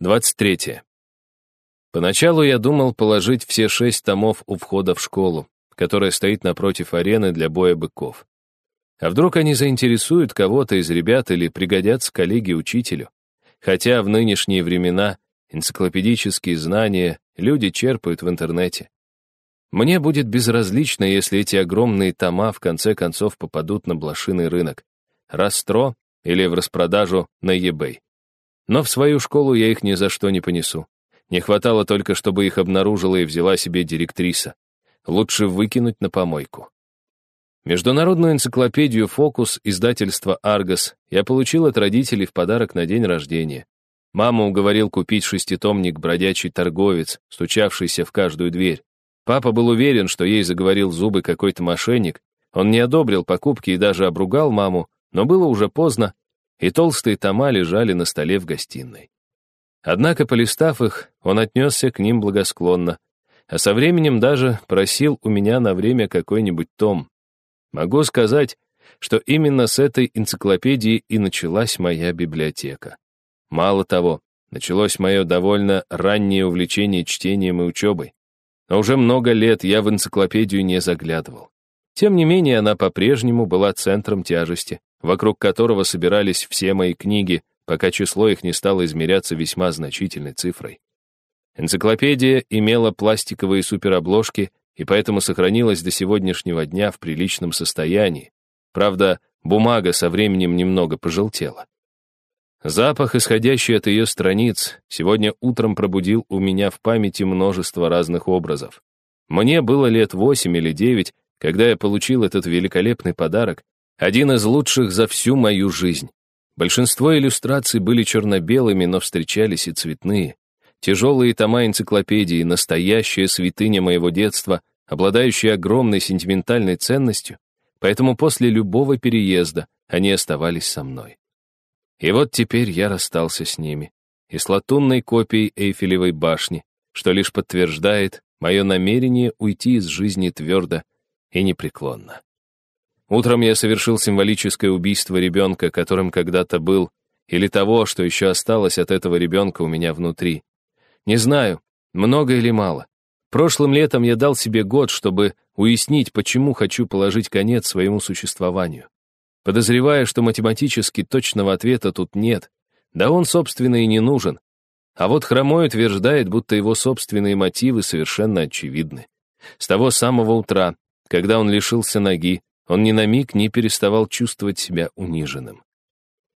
23. Поначалу я думал положить все шесть томов у входа в школу, которая стоит напротив арены для боя быков. А вдруг они заинтересуют кого-то из ребят или пригодятся коллеге-учителю? Хотя в нынешние времена энциклопедические знания люди черпают в интернете. Мне будет безразлично, если эти огромные тома в конце концов попадут на блошиный рынок, Растро или в распродажу на eBay. Но в свою школу я их ни за что не понесу. Не хватало только, чтобы их обнаружила и взяла себе директриса. Лучше выкинуть на помойку. Международную энциклопедию «Фокус» издательства «Аргос» я получил от родителей в подарок на день рождения. Мама уговорил купить шеститомник «Бродячий торговец», стучавшийся в каждую дверь. Папа был уверен, что ей заговорил зубы какой-то мошенник. Он не одобрил покупки и даже обругал маму, но было уже поздно, и толстые тома лежали на столе в гостиной. Однако, полистав их, он отнесся к ним благосклонно, а со временем даже просил у меня на время какой-нибудь том. Могу сказать, что именно с этой энциклопедии и началась моя библиотека. Мало того, началось мое довольно раннее увлечение чтением и учебой. Но уже много лет я в энциклопедию не заглядывал. Тем не менее, она по-прежнему была центром тяжести, вокруг которого собирались все мои книги, пока число их не стало измеряться весьма значительной цифрой. Энциклопедия имела пластиковые суперобложки и поэтому сохранилась до сегодняшнего дня в приличном состоянии. Правда, бумага со временем немного пожелтела. Запах, исходящий от ее страниц, сегодня утром пробудил у меня в памяти множество разных образов. Мне было лет восемь или девять, когда я получил этот великолепный подарок, один из лучших за всю мою жизнь. Большинство иллюстраций были черно-белыми, но встречались и цветные. Тяжелые тома энциклопедии, настоящая святыня моего детства, обладающая огромной сентиментальной ценностью, поэтому после любого переезда они оставались со мной. И вот теперь я расстался с ними, и с латунной копией Эйфелевой башни, что лишь подтверждает мое намерение уйти из жизни твердо и непреклонно. Утром я совершил символическое убийство ребенка, которым когда-то был, или того, что еще осталось от этого ребенка у меня внутри. Не знаю, много или мало. Прошлым летом я дал себе год, чтобы уяснить, почему хочу положить конец своему существованию. Подозревая, что математически точного ответа тут нет, да он, собственно, и не нужен. А вот Хромой утверждает, будто его собственные мотивы совершенно очевидны. С того самого утра, когда он лишился ноги, он ни на миг не переставал чувствовать себя униженным.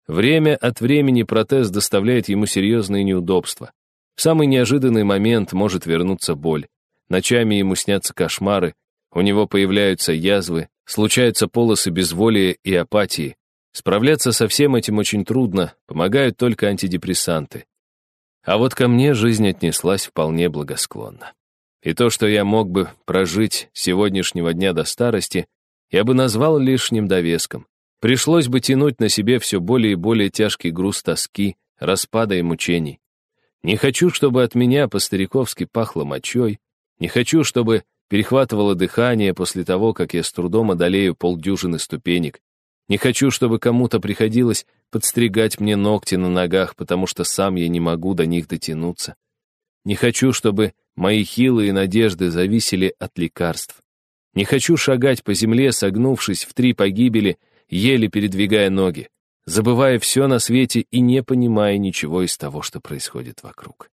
Время от времени протез доставляет ему серьезные неудобства. В самый неожиданный момент может вернуться боль. Ночами ему снятся кошмары, у него появляются язвы, случаются полосы безволия и апатии. Справляться со всем этим очень трудно, помогают только антидепрессанты. А вот ко мне жизнь отнеслась вполне благосклонно. И то, что я мог бы прожить сегодняшнего дня до старости, я бы назвал лишним довеском. Пришлось бы тянуть на себе все более и более тяжкий груз тоски, распада и мучений. Не хочу, чтобы от меня по-стариковски пахло мочой, не хочу, чтобы перехватывало дыхание после того, как я с трудом одолею полдюжины ступенек. Не хочу, чтобы кому-то приходилось подстригать мне ногти на ногах, потому что сам я не могу до них дотянуться. Не хочу, чтобы мои хилые надежды зависели от лекарств. Не хочу шагать по земле, согнувшись в три погибели, еле передвигая ноги, забывая все на свете и не понимая ничего из того, что происходит вокруг.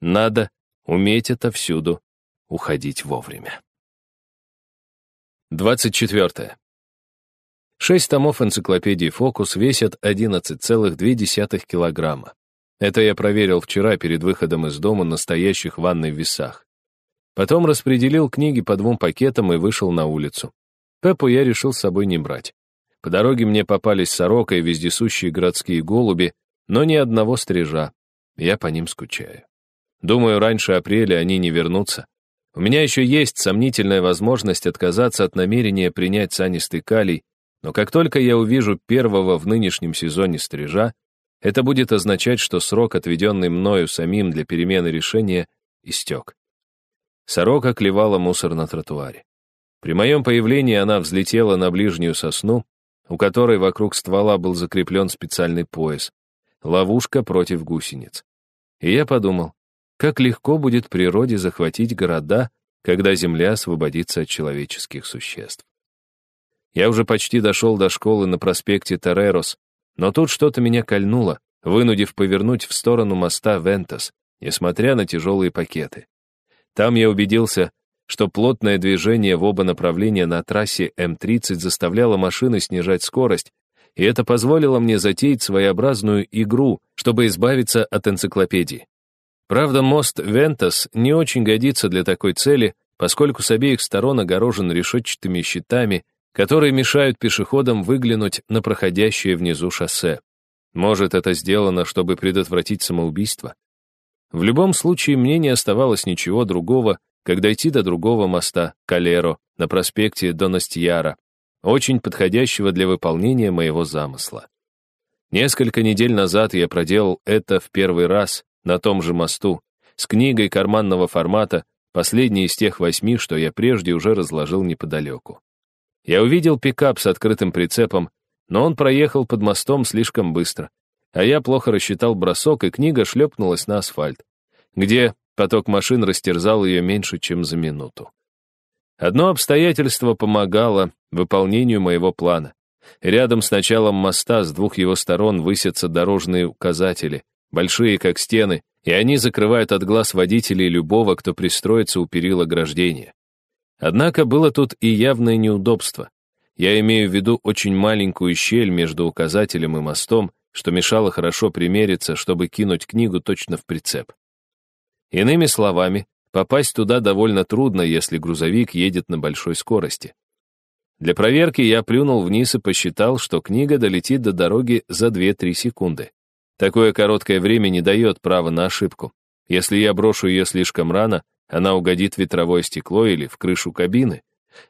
Надо уметь это всюду уходить вовремя. 24. Шесть томов энциклопедии «Фокус» весят 11,2 килограмма. Это я проверил вчера перед выходом из дома на стоящих в ванной весах. Потом распределил книги по двум пакетам и вышел на улицу. Пеппу я решил с собой не брать. По дороге мне попались сорока и вездесущие городские голуби, но ни одного стрижа. Я по ним скучаю. Думаю, раньше апреля они не вернутся. У меня еще есть сомнительная возможность отказаться от намерения принять санистый калий, но как только я увижу первого в нынешнем сезоне стрижа, это будет означать, что срок, отведенный мною самим для перемены решения, истек. Сорока клевала мусор на тротуаре. При моем появлении она взлетела на ближнюю сосну, у которой вокруг ствола был закреплен специальный пояс. Ловушка против гусениц. и я подумал, как легко будет природе захватить города, когда земля освободится от человеческих существ. Я уже почти дошел до школы на проспекте Терерос, но тут что-то меня кольнуло, вынудив повернуть в сторону моста Вентас, несмотря на тяжелые пакеты. Там я убедился, что плотное движение в оба направления на трассе М-30 заставляло машины снижать скорость, и это позволило мне затеять своеобразную игру, чтобы избавиться от энциклопедии. Правда, мост Вентас не очень годится для такой цели, поскольку с обеих сторон огорожен решетчатыми щитами, которые мешают пешеходам выглянуть на проходящее внизу шоссе. Может, это сделано, чтобы предотвратить самоубийство? В любом случае, мне не оставалось ничего другого, как дойти до другого моста, Калеро, на проспекте Доностьяра, очень подходящего для выполнения моего замысла. Несколько недель назад я проделал это в первый раз на том же мосту, с книгой карманного формата, последней из тех восьми, что я прежде уже разложил неподалеку. Я увидел пикап с открытым прицепом, но он проехал под мостом слишком быстро, а я плохо рассчитал бросок, и книга шлепнулась на асфальт, где поток машин растерзал ее меньше, чем за минуту. Одно обстоятельство помогало выполнению моего плана. Рядом с началом моста с двух его сторон высятся дорожные указатели, большие как стены, и они закрывают от глаз водителей любого, кто пристроится у перил ограждения. Однако было тут и явное неудобство. Я имею в виду очень маленькую щель между указателем и мостом, что мешало хорошо примериться, чтобы кинуть книгу точно в прицеп. Иными словами, Попасть туда довольно трудно, если грузовик едет на большой скорости. Для проверки я плюнул вниз и посчитал, что книга долетит до дороги за 2-3 секунды. Такое короткое время не дает права на ошибку. Если я брошу ее слишком рано, она угодит в ветровое стекло или в крышу кабины.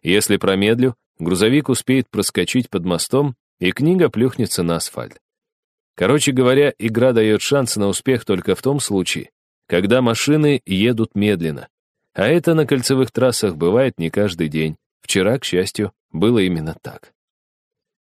Если промедлю, грузовик успеет проскочить под мостом, и книга плюхнется на асфальт. Короче говоря, игра дает шанс на успех только в том случае, когда машины едут медленно. А это на кольцевых трассах бывает не каждый день. Вчера, к счастью, было именно так.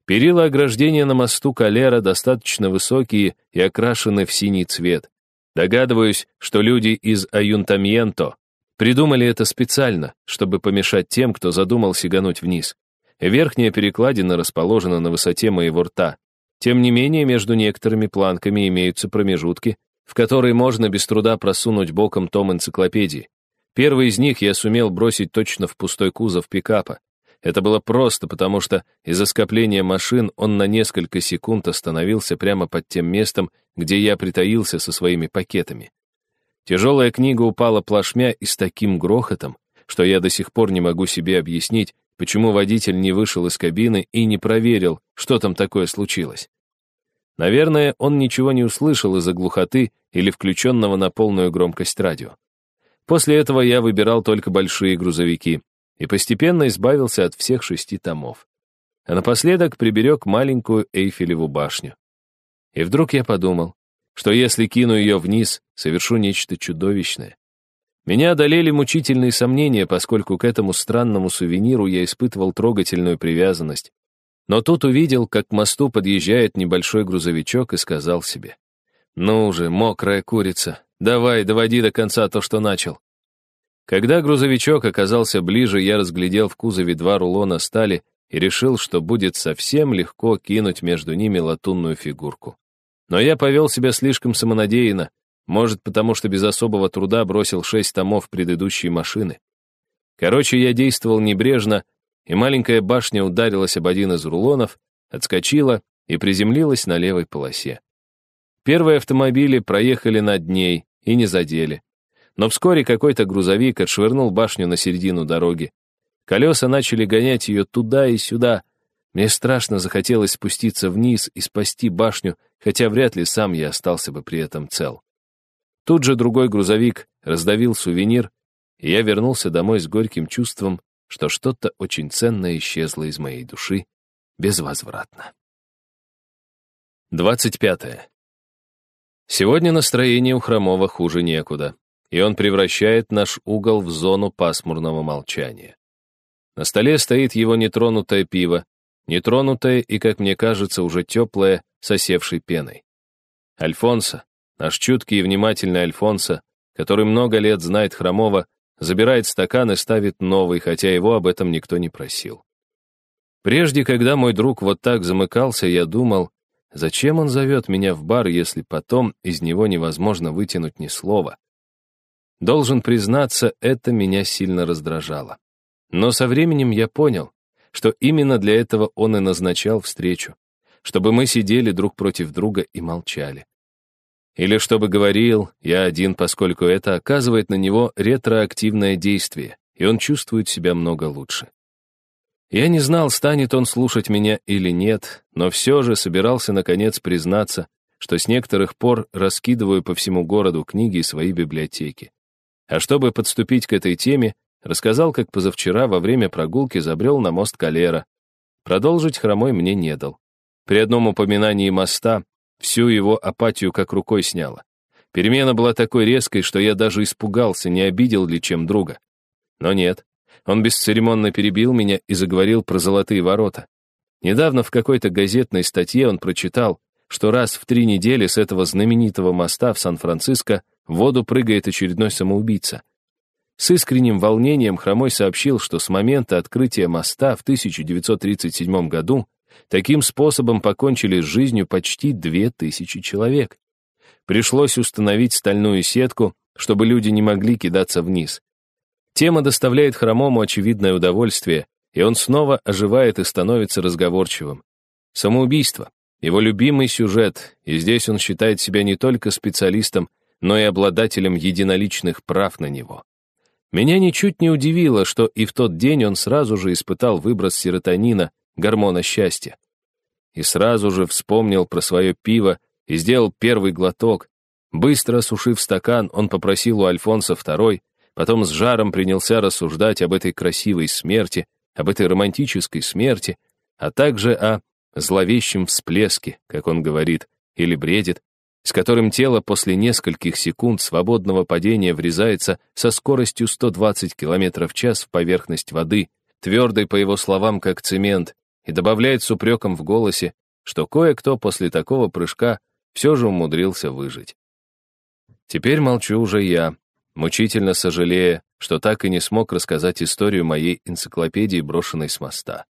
Перила ограждения на мосту Калера достаточно высокие и окрашены в синий цвет. Догадываюсь, что люди из Аюнтамьенто придумали это специально, чтобы помешать тем, кто задумал сигануть вниз. Верхняя перекладина расположена на высоте моего рта. Тем не менее, между некоторыми планками имеются промежутки, в который можно без труда просунуть боком том энциклопедии. Первый из них я сумел бросить точно в пустой кузов пикапа. Это было просто, потому что из-за скопления машин он на несколько секунд остановился прямо под тем местом, где я притаился со своими пакетами. Тяжелая книга упала плашмя и с таким грохотом, что я до сих пор не могу себе объяснить, почему водитель не вышел из кабины и не проверил, что там такое случилось. Наверное, он ничего не услышал из-за глухоты или включенного на полную громкость радио. После этого я выбирал только большие грузовики и постепенно избавился от всех шести томов. А напоследок приберег маленькую Эйфелеву башню. И вдруг я подумал, что если кину ее вниз, совершу нечто чудовищное. Меня одолели мучительные сомнения, поскольку к этому странному сувениру я испытывал трогательную привязанность, но тут увидел, как к мосту подъезжает небольшой грузовичок и сказал себе, «Ну же, мокрая курица, давай, доводи до конца то, что начал». Когда грузовичок оказался ближе, я разглядел в кузове два рулона стали и решил, что будет совсем легко кинуть между ними латунную фигурку. Но я повел себя слишком самонадеянно, может, потому что без особого труда бросил шесть томов предыдущей машины. Короче, я действовал небрежно, и маленькая башня ударилась об один из рулонов, отскочила и приземлилась на левой полосе. Первые автомобили проехали над ней и не задели. Но вскоре какой-то грузовик отшвырнул башню на середину дороги. Колеса начали гонять ее туда и сюда. Мне страшно захотелось спуститься вниз и спасти башню, хотя вряд ли сам я остался бы при этом цел. Тут же другой грузовик раздавил сувенир, и я вернулся домой с горьким чувством, что что-то очень ценное исчезло из моей души безвозвратно. 25. Сегодня настроение у Хромова хуже некуда, и он превращает наш угол в зону пасмурного молчания. На столе стоит его нетронутое пиво, нетронутое и, как мне кажется, уже теплое, сосевшей пеной. Альфонсо, наш чуткий и внимательный Альфонсо, который много лет знает Хромова, забирает стакан и ставит новый, хотя его об этом никто не просил. Прежде, когда мой друг вот так замыкался, я думал, зачем он зовет меня в бар, если потом из него невозможно вытянуть ни слова. Должен признаться, это меня сильно раздражало. Но со временем я понял, что именно для этого он и назначал встречу, чтобы мы сидели друг против друга и молчали. Или чтобы говорил, я один, поскольку это оказывает на него ретроактивное действие, и он чувствует себя много лучше. Я не знал, станет он слушать меня или нет, но все же собирался наконец признаться, что с некоторых пор раскидываю по всему городу книги и свои библиотеки. А чтобы подступить к этой теме, рассказал, как позавчера во время прогулки забрел на мост Калера. Продолжить хромой мне не дал. При одном упоминании моста Всю его апатию как рукой сняло. Перемена была такой резкой, что я даже испугался, не обидел ли чем друга. Но нет, он бесцеремонно перебил меня и заговорил про золотые ворота. Недавно в какой-то газетной статье он прочитал, что раз в три недели с этого знаменитого моста в Сан-Франциско в воду прыгает очередной самоубийца. С искренним волнением Хромой сообщил, что с момента открытия моста в 1937 году Таким способом покончили с жизнью почти две тысячи человек. Пришлось установить стальную сетку, чтобы люди не могли кидаться вниз. Тема доставляет хромому очевидное удовольствие, и он снова оживает и становится разговорчивым. Самоубийство — его любимый сюжет, и здесь он считает себя не только специалистом, но и обладателем единоличных прав на него. Меня ничуть не удивило, что и в тот день он сразу же испытал выброс серотонина, гормона счастья. И сразу же вспомнил про свое пиво и сделал первый глоток. Быстро осушив стакан, он попросил у Альфонса второй, потом с жаром принялся рассуждать об этой красивой смерти, об этой романтической смерти, а также о зловещем всплеске, как он говорит, или бредит, с которым тело после нескольких секунд свободного падения врезается со скоростью 120 км в час в поверхность воды, твердой, по его словам, как цемент, и добавляет с упреком в голосе, что кое-кто после такого прыжка все же умудрился выжить. Теперь молчу уже я, мучительно сожалея, что так и не смог рассказать историю моей энциклопедии, брошенной с моста.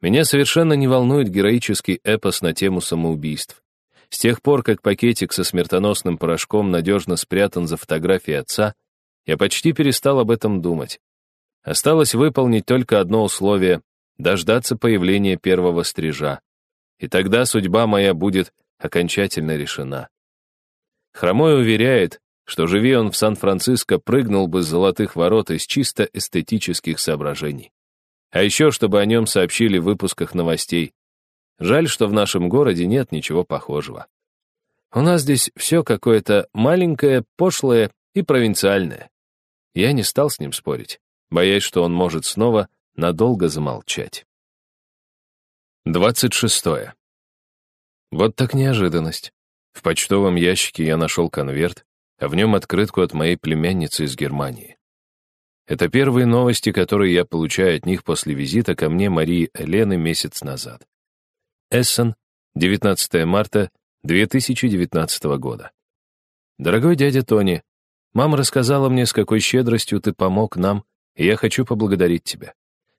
Меня совершенно не волнует героический эпос на тему самоубийств. С тех пор, как пакетик со смертоносным порошком надежно спрятан за фотографией отца, я почти перестал об этом думать. Осталось выполнить только одно условие дождаться появления первого стрижа. И тогда судьба моя будет окончательно решена. Хромой уверяет, что живи он в Сан-Франциско, прыгнул бы с золотых ворот из чисто эстетических соображений. А еще, чтобы о нем сообщили в выпусках новостей. Жаль, что в нашем городе нет ничего похожего. У нас здесь все какое-то маленькое, пошлое и провинциальное. Я не стал с ним спорить, боясь, что он может снова надолго замолчать. 26. Вот так неожиданность. В почтовом ящике я нашел конверт, а в нем открытку от моей племянницы из Германии. Это первые новости, которые я получаю от них после визита ко мне Марии Элены месяц назад. Эссен, 19 марта 2019 года. Дорогой дядя Тони, мама рассказала мне, с какой щедростью ты помог нам, и я хочу поблагодарить тебя.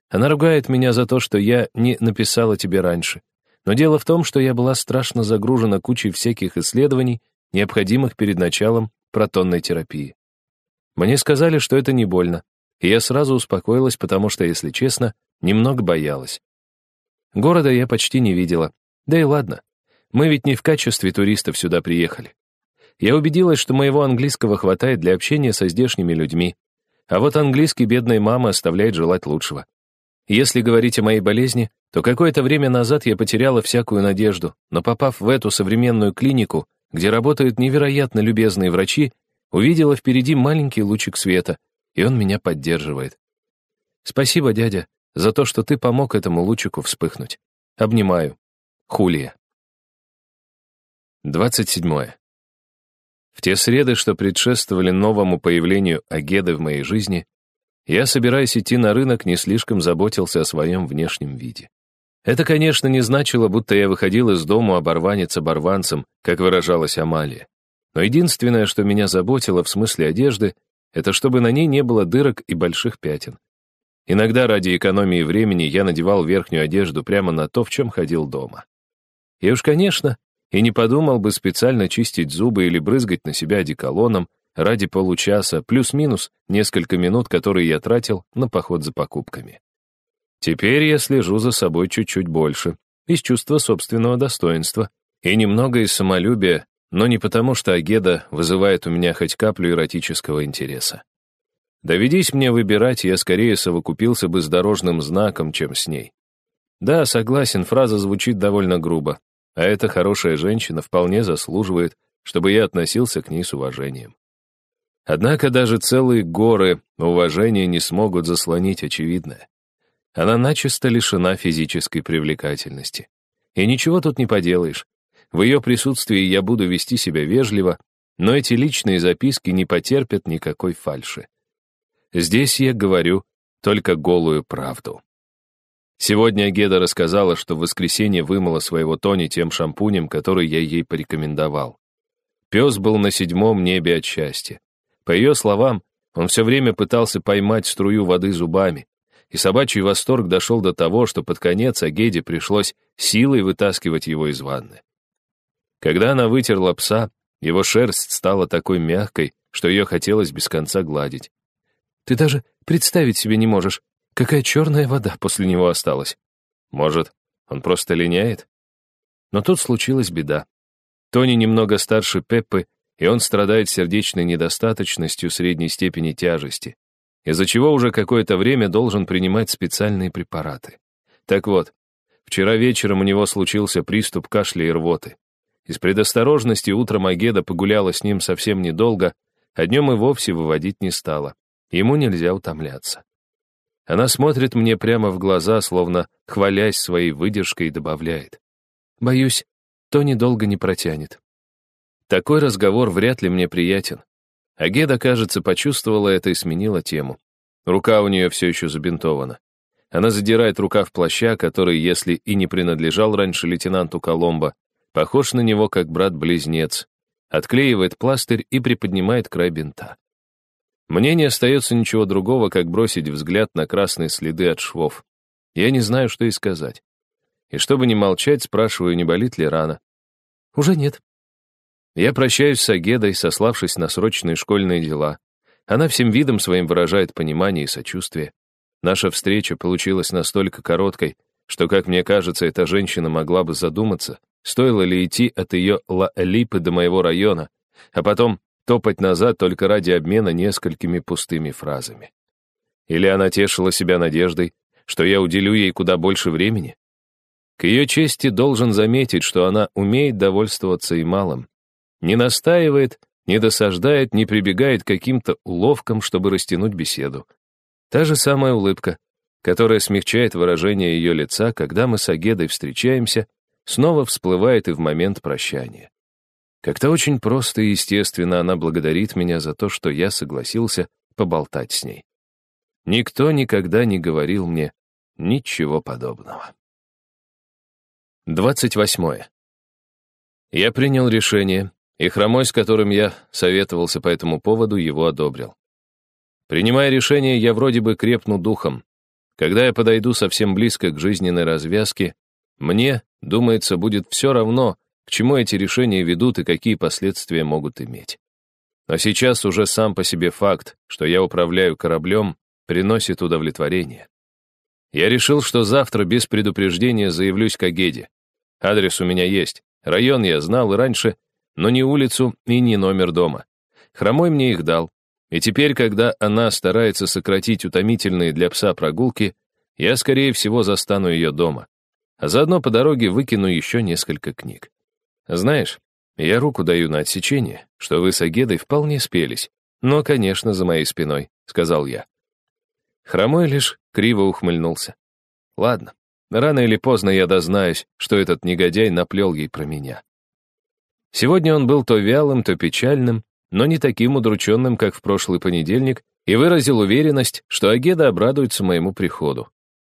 Она ругает меня за то, что я не написала тебе раньше. Но дело в том, что я была страшно загружена кучей всяких исследований, необходимых перед началом протонной терапии. Мне сказали, что это не больно, и я сразу успокоилась, потому что, если честно, немного боялась. Города я почти не видела. Да и ладно, мы ведь не в качестве туристов сюда приехали. Я убедилась, что моего английского хватает для общения со здешними людьми. А вот английский бедной мамы оставляет желать лучшего. Если говорить о моей болезни, то какое-то время назад я потеряла всякую надежду, но попав в эту современную клинику, где работают невероятно любезные врачи, увидела впереди маленький лучик света, и он меня поддерживает. Спасибо, дядя, за то, что ты помог этому лучику вспыхнуть. Обнимаю. Хулия. 27. В те среды, что предшествовали новому появлению Агеды в моей жизни, я, собираясь идти на рынок, не слишком заботился о своем внешнем виде. Это, конечно, не значило, будто я выходил из дому оборванец оборванцем, как выражалась Амалия. Но единственное, что меня заботило в смысле одежды, это чтобы на ней не было дырок и больших пятен. Иногда ради экономии времени я надевал верхнюю одежду прямо на то, в чем ходил дома. И уж, конечно, и не подумал бы специально чистить зубы или брызгать на себя одеколоном ради получаса, плюс-минус несколько минут, которые я тратил на поход за покупками. Теперь я слежу за собой чуть-чуть больше, из чувства собственного достоинства, и немного из самолюбия, но не потому, что Агеда вызывает у меня хоть каплю эротического интереса. Доведись мне выбирать, я скорее совокупился бы с дорожным знаком, чем с ней. Да, согласен, фраза звучит довольно грубо, а эта хорошая женщина вполне заслуживает, чтобы я относился к ней с уважением. Однако даже целые горы уважения не смогут заслонить очевидное. Она начисто лишена физической привлекательности. И ничего тут не поделаешь. В ее присутствии я буду вести себя вежливо, но эти личные записки не потерпят никакой фальши. Здесь я говорю только голую правду. Сегодня Геда рассказала, что в воскресенье вымыла своего Тони тем шампунем, который я ей порекомендовал. Пес был на седьмом небе от счастья. По ее словам, он все время пытался поймать струю воды зубами, и собачий восторг дошел до того, что под конец Агеде пришлось силой вытаскивать его из ванны. Когда она вытерла пса, его шерсть стала такой мягкой, что ее хотелось без конца гладить. Ты даже представить себе не можешь, какая черная вода после него осталась. Может, он просто линяет? Но тут случилась беда. Тони немного старше Пеппы, и он страдает сердечной недостаточностью средней степени тяжести, из-за чего уже какое-то время должен принимать специальные препараты. Так вот, вчера вечером у него случился приступ кашля и рвоты. Из предосторожности утром Агеда погуляла с ним совсем недолго, а днем и вовсе выводить не стала. Ему нельзя утомляться. Она смотрит мне прямо в глаза, словно хвалясь своей выдержкой, и добавляет. «Боюсь, то недолго не протянет». Такой разговор вряд ли мне приятен. Агеда, кажется, почувствовала это и сменила тему. Рука у нее все еще забинтована. Она задирает рукав плаща, который, если и не принадлежал раньше лейтенанту Коломбо, похож на него как брат-близнец, отклеивает пластырь и приподнимает край бинта. Мне не остается ничего другого, как бросить взгляд на красные следы от швов. Я не знаю, что и сказать. И чтобы не молчать, спрашиваю, не болит ли рана. Уже нет. Я прощаюсь с Агедой, сославшись на срочные школьные дела. Она всем видом своим выражает понимание и сочувствие. Наша встреча получилась настолько короткой, что, как мне кажется, эта женщина могла бы задуматься, стоило ли идти от ее Ла-Липы до моего района, а потом топать назад только ради обмена несколькими пустыми фразами. Или она тешила себя надеждой, что я уделю ей куда больше времени? К ее чести должен заметить, что она умеет довольствоваться и малым. Не настаивает, не досаждает, не прибегает к каким-то уловкам, чтобы растянуть беседу. Та же самая улыбка, которая смягчает выражение ее лица, когда мы с Агедой встречаемся, снова всплывает и в момент прощания. Как-то очень просто и естественно она благодарит меня за то, что я согласился поболтать с ней. Никто никогда не говорил мне ничего подобного. 28. Я принял решение, и хромой, с которым я советовался по этому поводу, его одобрил. Принимая решение, я вроде бы крепну духом. Когда я подойду совсем близко к жизненной развязке, мне, думается, будет все равно, к чему эти решения ведут и какие последствия могут иметь. Но сейчас уже сам по себе факт, что я управляю кораблем, приносит удовлетворение. Я решил, что завтра без предупреждения заявлюсь к Агеде. Адрес у меня есть, район я знал и раньше, но не улицу и не номер дома. Хромой мне их дал. И теперь, когда она старается сократить утомительные для пса прогулки, я, скорее всего, застану ее дома. А заодно по дороге выкину еще несколько книг. Знаешь, я руку даю на отсечение, что вы с Агедой вполне спелись. Но, конечно, за моей спиной, — сказал я. Хромой лишь криво ухмыльнулся. Ладно, рано или поздно я дознаюсь, что этот негодяй наплел ей про меня. Сегодня он был то вялым, то печальным, но не таким удрученным, как в прошлый понедельник, и выразил уверенность, что Агеда обрадуется моему приходу.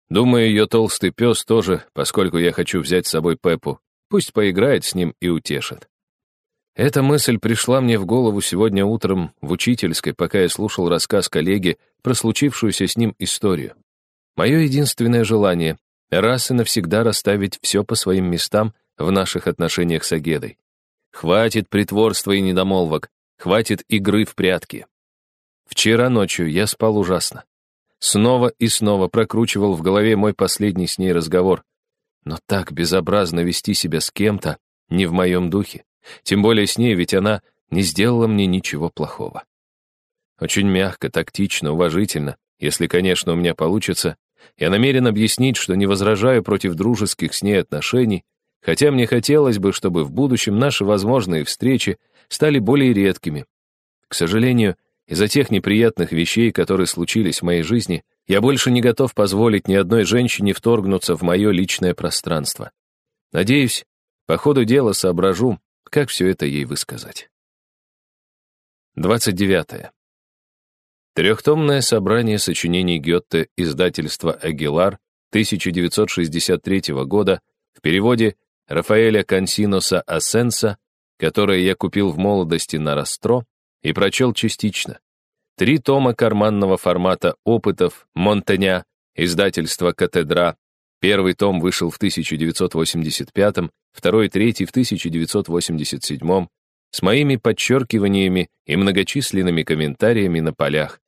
Думаю, ее толстый пес тоже, поскольку я хочу взять с собой Пеппу, Пусть поиграет с ним и утешит. Эта мысль пришла мне в голову сегодня утром в учительской, пока я слушал рассказ коллеги про случившуюся с ним историю. Мое единственное желание — раз и навсегда расставить все по своим местам в наших отношениях с Агедой. Хватит притворства и недомолвок, хватит игры в прятки. Вчера ночью я спал ужасно. Снова и снова прокручивал в голове мой последний с ней разговор. Но так безобразно вести себя с кем-то не в моем духе. Тем более с ней, ведь она не сделала мне ничего плохого. Очень мягко, тактично, уважительно, если, конечно, у меня получится, я намерен объяснить, что не возражаю против дружеских с ней отношений, хотя мне хотелось бы, чтобы в будущем наши возможные встречи стали более редкими. К сожалению, из-за тех неприятных вещей, которые случились в моей жизни, я больше не готов позволить ни одной женщине вторгнуться в мое личное пространство. Надеюсь, по ходу дела соображу, как все это ей высказать. 29. Трехтомное собрание сочинений Гетте издательства «Агилар» 1963 года в переводе Рафаэля Консиноса Асенса, которое я купил в молодости на Растро, и прочел частично. Три тома карманного формата опытов Монтаня, издательство «Катедра». Первый том вышел в 1985, второй и третий в 1987, с моими подчеркиваниями и многочисленными комментариями на полях,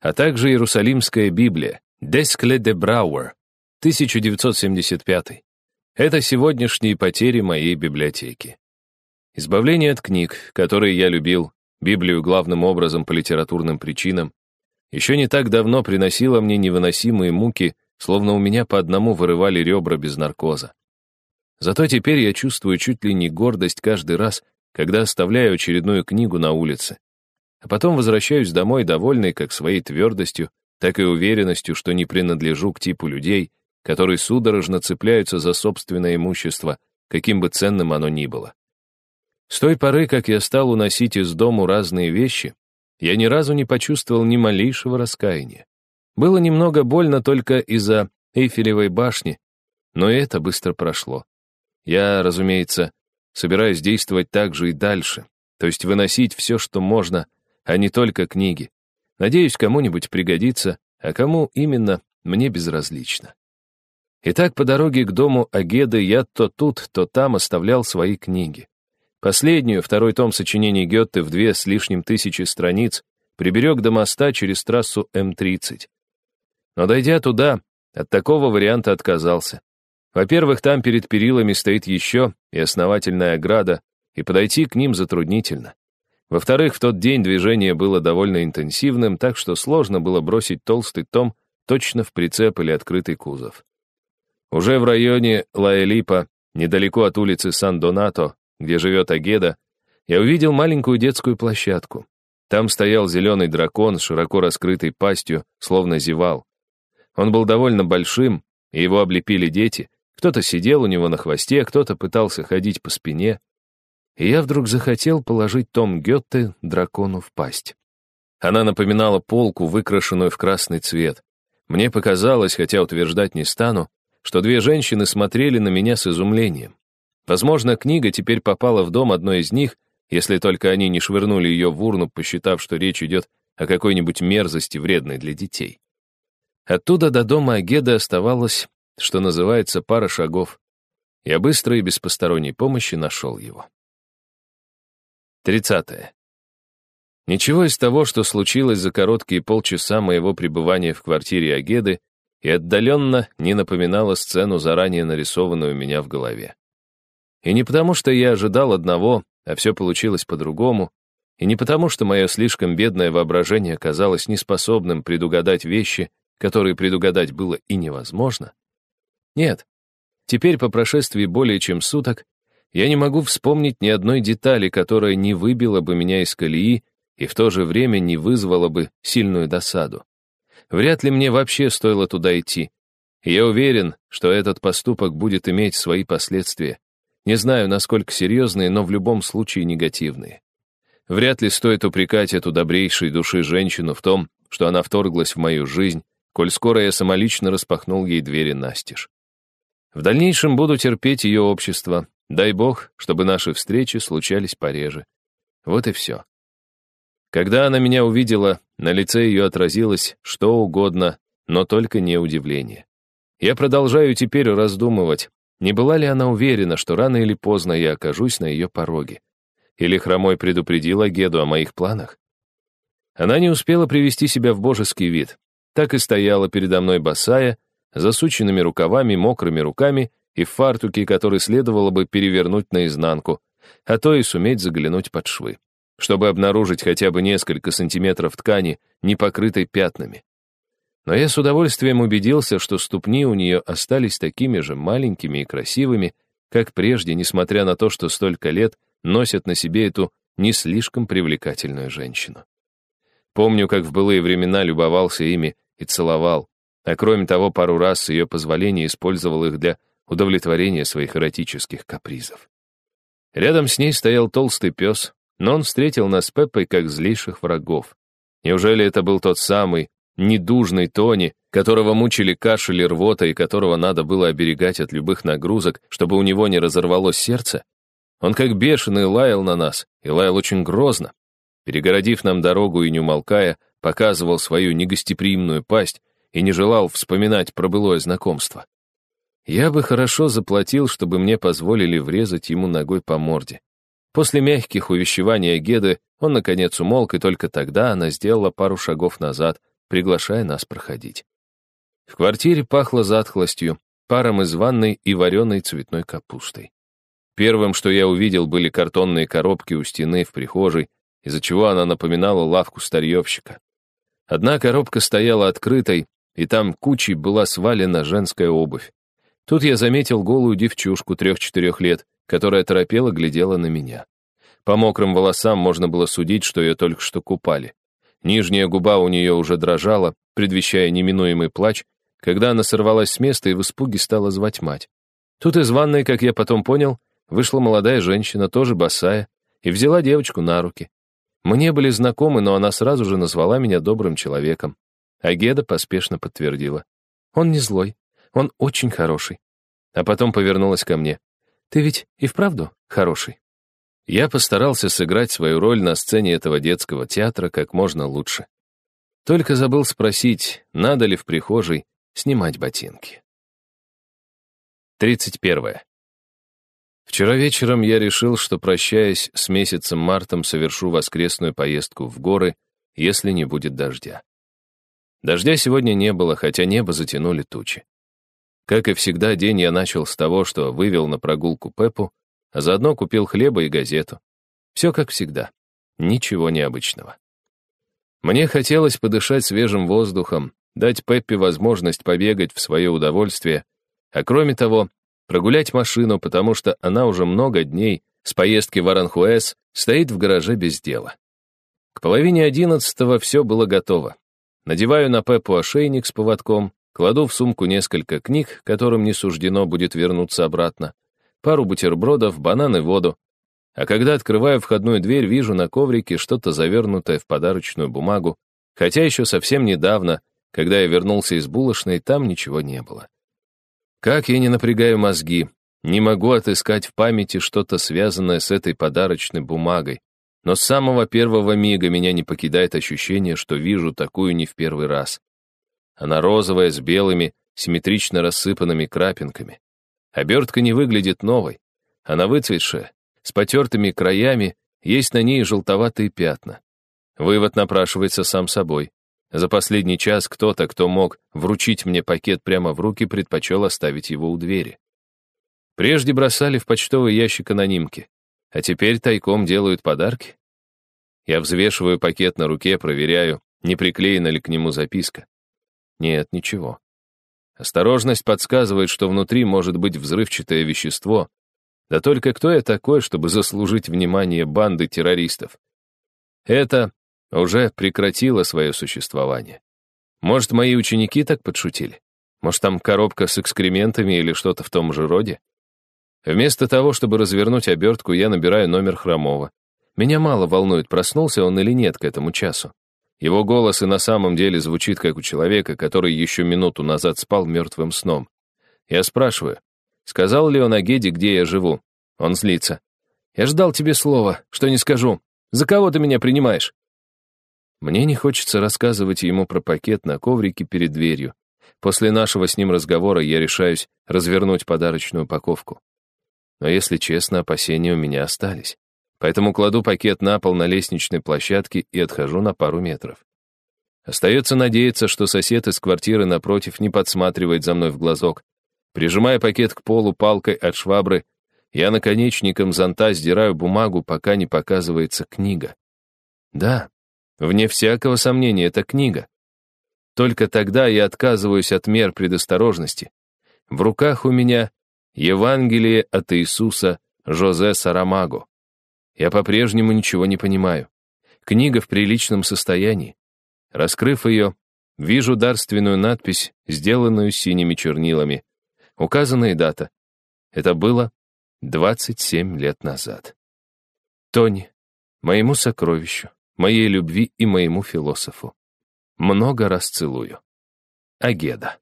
а также Иерусалимская Библия, Дескле де Брауэр, 1975. Это сегодняшние потери моей библиотеки. Избавление от книг, которые я любил, Библию главным образом по литературным причинам, еще не так давно приносила мне невыносимые муки, словно у меня по одному вырывали ребра без наркоза. Зато теперь я чувствую чуть ли не гордость каждый раз, когда оставляю очередную книгу на улице. А потом возвращаюсь домой, довольный как своей твердостью, так и уверенностью, что не принадлежу к типу людей, которые судорожно цепляются за собственное имущество, каким бы ценным оно ни было. С той поры, как я стал уносить из дому разные вещи, я ни разу не почувствовал ни малейшего раскаяния. Было немного больно только из-за Эйфелевой башни, но это быстро прошло. Я, разумеется, собираюсь действовать так же и дальше, то есть выносить все, что можно, а не только книги. Надеюсь, кому-нибудь пригодится, а кому именно, мне безразлично. Итак, по дороге к дому Агеды я то тут, то там оставлял свои книги. Последнюю, второй том сочинений Гетте в две с лишним тысячи страниц, приберег до моста через трассу М-30. Но дойдя туда, от такого варианта отказался. Во-первых, там перед перилами стоит еще и основательная ограда, и подойти к ним затруднительно. Во-вторых, в тот день движение было довольно интенсивным, так что сложно было бросить толстый том точно в прицеп или открытый кузов. Уже в районе Лаэлипа, недалеко от улицы Сан-Донато, где живет Агеда, я увидел маленькую детскую площадку. Там стоял зеленый дракон с широко раскрытой пастью, словно зевал. Он был довольно большим, и его облепили дети. Кто-то сидел у него на хвосте, кто-то пытался ходить по спине. И я вдруг захотел положить том Гетте дракону в пасть. Она напоминала полку, выкрашенную в красный цвет. Мне показалось, хотя утверждать не стану, что две женщины смотрели на меня с изумлением. Возможно, книга теперь попала в дом одной из них, если только они не швырнули ее в урну, посчитав, что речь идет о какой-нибудь мерзости, вредной для детей. Оттуда до дома Агеда оставалось, что называется, пара шагов. Я быстро и без посторонней помощи нашел его. 30. Ничего из того, что случилось за короткие полчаса моего пребывания в квартире Агеды, и отдаленно не напоминало сцену, заранее нарисованную у меня в голове. И не потому, что я ожидал одного, а все получилось по-другому, и не потому, что мое слишком бедное воображение оказалось неспособным предугадать вещи, которые предугадать было и невозможно. Нет, теперь по прошествии более чем суток я не могу вспомнить ни одной детали, которая не выбила бы меня из колеи и в то же время не вызвала бы сильную досаду. Вряд ли мне вообще стоило туда идти. Я уверен, что этот поступок будет иметь свои последствия. Не знаю, насколько серьезные, но в любом случае негативные. Вряд ли стоит упрекать эту добрейшей души женщину в том, что она вторглась в мою жизнь, коль скоро я самолично распахнул ей двери настежь. В дальнейшем буду терпеть ее общество. Дай бог, чтобы наши встречи случались пореже. Вот и все. Когда она меня увидела, на лице ее отразилось что угодно, но только не удивление. Я продолжаю теперь раздумывать, не была ли она уверена, что рано или поздно я окажусь на ее пороге. Или Хромой предупредила Геду о моих планах? Она не успела привести себя в божеский вид. Так и стояла передо мной босая, засученными рукавами, мокрыми руками и в фартуке, который следовало бы перевернуть наизнанку, а то и суметь заглянуть под швы, чтобы обнаружить хотя бы несколько сантиметров ткани, не покрытой пятнами. Но я с удовольствием убедился, что ступни у нее остались такими же маленькими и красивыми, как прежде, несмотря на то, что столько лет носят на себе эту не слишком привлекательную женщину. Помню, как в былые времена любовался ими и целовал, а кроме того, пару раз с ее позволения использовал их для удовлетворения своих эротических капризов. Рядом с ней стоял толстый пес, но он встретил нас с Пеппой как злейших врагов. Неужели это был тот самый недужный Тони, которого мучили кашель и рвота и которого надо было оберегать от любых нагрузок, чтобы у него не разорвалось сердце? Он как бешеный лаял на нас, и лаял очень грозно. Перегородив нам дорогу и не умолкая, показывал свою негостеприимную пасть, и не желал вспоминать про былое знакомство. Я бы хорошо заплатил, чтобы мне позволили врезать ему ногой по морде. После мягких увещеваний Геды он, наконец, умолк, и только тогда она сделала пару шагов назад, приглашая нас проходить. В квартире пахло затхлостью, паром из ванной и вареной цветной капустой. Первым, что я увидел, были картонные коробки у стены в прихожей, из-за чего она напоминала лавку старьевщика. Одна коробка стояла открытой, и там кучей была свалена женская обувь. Тут я заметил голую девчушку трех-четырех лет, которая торопела глядела на меня. По мокрым волосам можно было судить, что ее только что купали. Нижняя губа у нее уже дрожала, предвещая неминуемый плач, когда она сорвалась с места и в испуге стала звать мать. Тут из ванной, как я потом понял, вышла молодая женщина, тоже босая, и взяла девочку на руки. Мы не были знакомы, но она сразу же назвала меня добрым человеком. А Геда поспешно подтвердила. Он не злой, он очень хороший. А потом повернулась ко мне. Ты ведь и вправду хороший. Я постарался сыграть свою роль на сцене этого детского театра как можно лучше. Только забыл спросить, надо ли в прихожей снимать ботинки. 31. Вчера вечером я решил, что, прощаясь с месяцем мартом, совершу воскресную поездку в горы, если не будет дождя. Дождя сегодня не было, хотя небо затянули тучи. Как и всегда, день я начал с того, что вывел на прогулку Пеппу, а заодно купил хлеба и газету. Все как всегда. Ничего необычного. Мне хотелось подышать свежим воздухом, дать Пеппе возможность побегать в свое удовольствие, а кроме того, прогулять машину, потому что она уже много дней с поездки в Аранхуэс стоит в гараже без дела. К половине одиннадцатого все было готово. Надеваю на Пеппу ошейник с поводком, кладу в сумку несколько книг, которым не суждено будет вернуться обратно, пару бутербродов, банан и воду. А когда открываю входную дверь, вижу на коврике что-то завернутое в подарочную бумагу, хотя еще совсем недавно, когда я вернулся из булочной, там ничего не было. Как я не напрягаю мозги, не могу отыскать в памяти что-то связанное с этой подарочной бумагой, но с самого первого мига меня не покидает ощущение, что вижу такую не в первый раз. Она розовая, с белыми, симметрично рассыпанными крапинками. Обертка не выглядит новой. Она выцветшая, с потертыми краями, есть на ней желтоватые пятна. Вывод напрашивается сам собой. За последний час кто-то, кто мог вручить мне пакет прямо в руки, предпочел оставить его у двери. Прежде бросали в почтовый ящик анонимки, а теперь тайком делают подарки. Я взвешиваю пакет на руке, проверяю, не приклеена ли к нему записка. Нет, ничего. Осторожность подсказывает, что внутри может быть взрывчатое вещество. Да только кто я такой, чтобы заслужить внимание банды террористов? Это уже прекратило свое существование. Может, мои ученики так подшутили? Может, там коробка с экскрементами или что-то в том же роде? Вместо того, чтобы развернуть обертку, я набираю номер Хромова. Меня мало волнует, проснулся он или нет к этому часу. Его голос и на самом деле звучит как у человека, который еще минуту назад спал мертвым сном. Я спрашиваю, Сказал ли он Агеде, где я живу? Он злится. Я ждал тебе слова, что не скажу. За кого ты меня принимаешь? Мне не хочется рассказывать ему про пакет на коврике перед дверью. После нашего с ним разговора я решаюсь развернуть подарочную упаковку. Но если честно, опасения у меня остались. Поэтому кладу пакет на пол на лестничной площадке и отхожу на пару метров. Остается надеяться, что сосед из квартиры напротив не подсматривает за мной в глазок. Прижимая пакет к полу палкой от швабры, я наконечником зонта сдираю бумагу, пока не показывается книга. Да, вне всякого сомнения, это книга. Только тогда я отказываюсь от мер предосторожности. В руках у меня Евангелие от Иисуса Жозе Сарамаго. Я по-прежнему ничего не понимаю. Книга в приличном состоянии. Раскрыв ее, вижу дарственную надпись, сделанную синими чернилами. Указанная дата. Это было 27 лет назад. Тони, моему сокровищу, моей любви и моему философу. Много раз целую. Агеда.